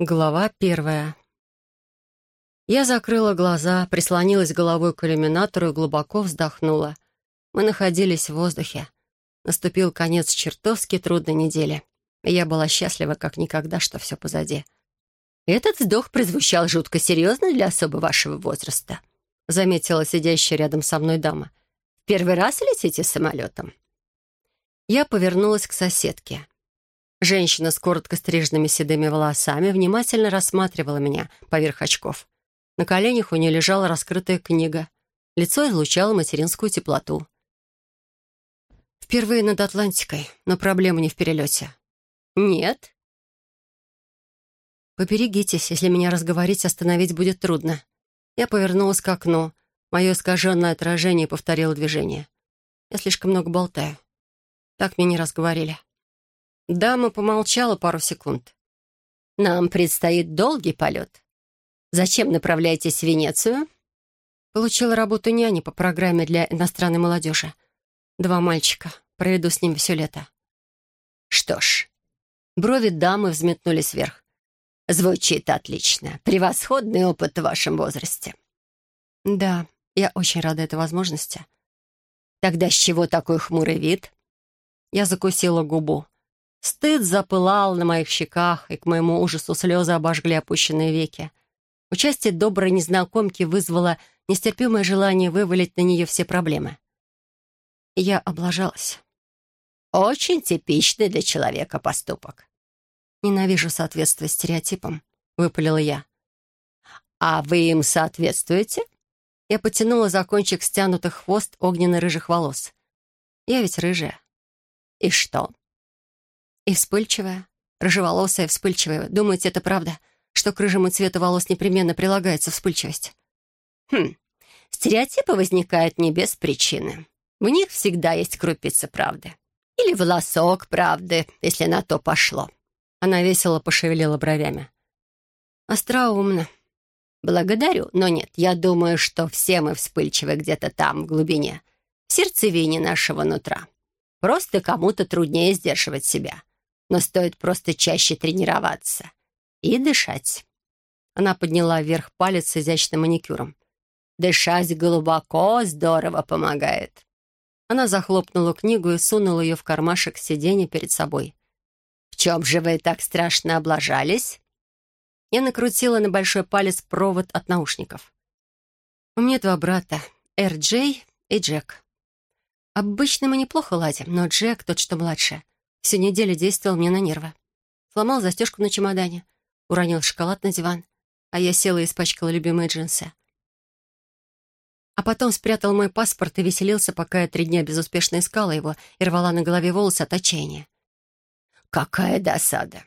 Глава первая. Я закрыла глаза, прислонилась головой к иллюминатору и глубоко вздохнула. Мы находились в воздухе. Наступил конец чертовски трудной недели. Я была счастлива, как никогда, что все позади. «Этот вздох прозвучал жутко серьезно для особо вашего возраста», заметила сидящая рядом со мной дама. «Первый раз летите самолетом?» Я повернулась к соседке. Женщина с коротко стриженными седыми волосами внимательно рассматривала меня поверх очков. На коленях у нее лежала раскрытая книга. Лицо излучало материнскую теплоту. Впервые над Атлантикой, но проблема не в перелете. Нет. Поберегитесь, если меня разговорить, остановить будет трудно. Я повернулась к окну. Мое искаженное отражение повторило движение. Я слишком много болтаю. Так мне не раз говорили. Дама помолчала пару секунд. «Нам предстоит долгий полет. Зачем направляетесь в Венецию?» Получила работу няни по программе для иностранной молодежи. Два мальчика. Проведу с ним все лето. Что ж, брови дамы взметнулись вверх. Звучит отлично. Превосходный опыт в вашем возрасте. Да, я очень рада этой возможности. Тогда с чего такой хмурый вид? Я закусила губу. Стыд запылал на моих щеках, и к моему ужасу слезы обожгли опущенные веки. Участие доброй незнакомки вызвало нестерпимое желание вывалить на нее все проблемы. Я облажалась. «Очень типичный для человека поступок». «Ненавижу соответствовать стереотипам», — выпалила я. «А вы им соответствуете?» Я потянула за кончик стянутых хвост огненно-рыжих волос. «Я ведь рыжая». «И что?» И вспыльчивая, рыжеволосая, вспыльчивая. Думаете, это правда, что к рыжему цвету волос непременно прилагается вспыльчивость? Хм, стереотипы возникают не без причины. В них всегда есть крупица правды. Или волосок правды, если на то пошло. Она весело пошевелила бровями. Остроумно. Благодарю, но нет, я думаю, что все мы вспыльчивы где-то там, в глубине, в сердцевине нашего нутра. Просто кому-то труднее сдерживать себя но стоит просто чаще тренироваться и дышать. Она подняла вверх палец с изящным маникюром. «Дышать глубоко здорово помогает». Она захлопнула книгу и сунула ее в кармашек сиденья перед собой. «В чем же вы так страшно облажались?» Я накрутила на большой палец провод от наушников. «У меня два брата, Эр-Джей и Джек. Обычно мы неплохо ладим, но Джек, тот, что младше, Всю неделю действовал мне на нервы. Сломал застежку на чемодане, уронил шоколад на диван, а я села и испачкала любимые джинсы. А потом спрятал мой паспорт и веселился, пока я три дня безуспешно искала его и рвала на голове волосы от отчаяния. «Какая досада!»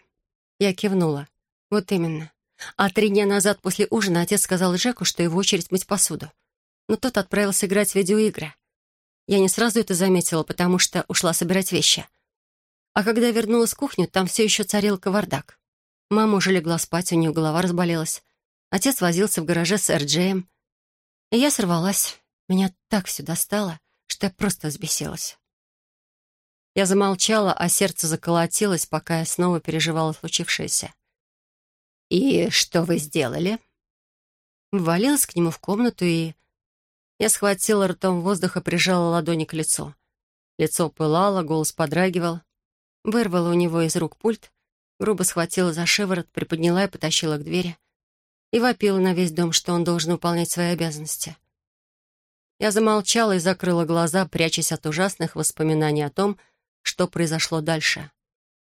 Я кивнула. «Вот именно. А три дня назад после ужина отец сказал Джеку, что его очередь мыть посуду. Но тот отправился играть в видеоигры. Я не сразу это заметила, потому что ушла собирать вещи. А когда вернулась в кухню, там все еще царил кавардак. Мама уже легла спать, у нее голова разболелась. Отец возился в гараже с Эрджеем. И я сорвалась. Меня так все достало, что я просто взбесилась. Я замолчала, а сердце заколотилось, пока я снова переживала случившееся. «И что вы сделали?» Ввалилась к нему в комнату и... Я схватила ртом воздух и прижала ладони к лицу. Лицо пылало, голос подрагивал. Вырвала у него из рук пульт, грубо схватила за шиворот, приподняла и потащила к двери. И вопила на весь дом, что он должен выполнять свои обязанности. Я замолчала и закрыла глаза, прячась от ужасных воспоминаний о том, что произошло дальше.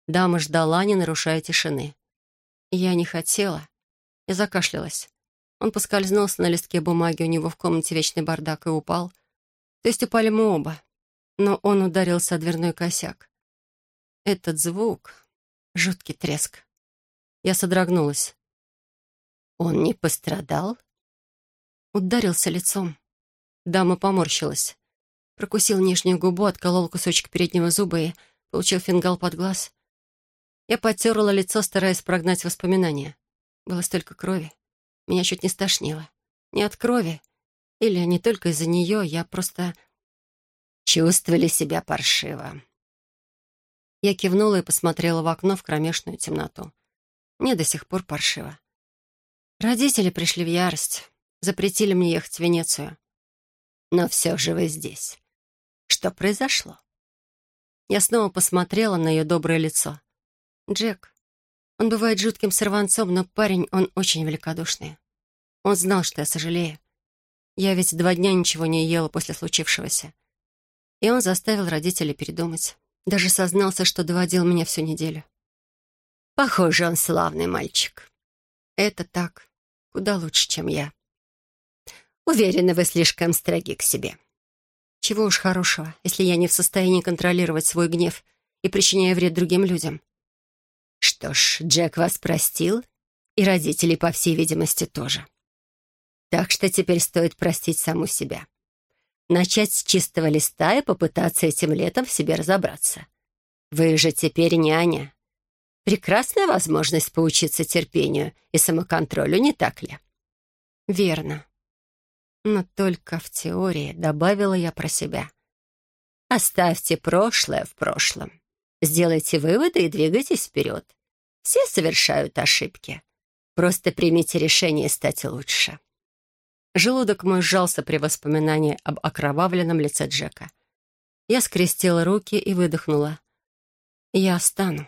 Дама ждала, не нарушая тишины. я не хотела. Я закашлялась. Он поскользнулся на листке бумаги, у него в комнате вечный бардак, и упал. То есть упали мы оба. Но он ударился о дверной косяк. Этот звук — жуткий треск. Я содрогнулась. Он не пострадал? Ударился лицом. Дама поморщилась. Прокусил нижнюю губу, отколол кусочек переднего зуба и получил фингал под глаз. Я потерла лицо, стараясь прогнать воспоминания. Было столько крови. Меня чуть не стошнило. Не от крови. Или не только из-за нее, я просто... Чувствовали себя паршиво. Я кивнула и посмотрела в окно в кромешную темноту. Мне до сих пор паршиво. Родители пришли в ярость, запретили мне ехать в Венецию. Но все же вы здесь. Что произошло? Я снова посмотрела на ее доброе лицо. Джек. Он бывает жутким сорванцом, но парень, он очень великодушный. Он знал, что я сожалею. Я ведь два дня ничего не ела после случившегося. И он заставил родителей передумать. Даже сознался, что доводил меня всю неделю. Похоже, он славный мальчик. Это так. Куда лучше, чем я. Уверена, вы слишком строги к себе. Чего уж хорошего, если я не в состоянии контролировать свой гнев и причиняю вред другим людям. Что ж, Джек вас простил, и родители, по всей видимости, тоже. Так что теперь стоит простить саму себя. Начать с чистого листа и попытаться этим летом в себе разобраться. Вы же теперь няня. Прекрасная возможность поучиться терпению и самоконтролю, не так ли? Верно. Но только в теории добавила я про себя. Оставьте прошлое в прошлом. Сделайте выводы и двигайтесь вперед. Все совершают ошибки. Просто примите решение стать лучше. Желудок мой сжался при воспоминании об окровавленном лице Джека. Я скрестила руки и выдохнула. «Я стану».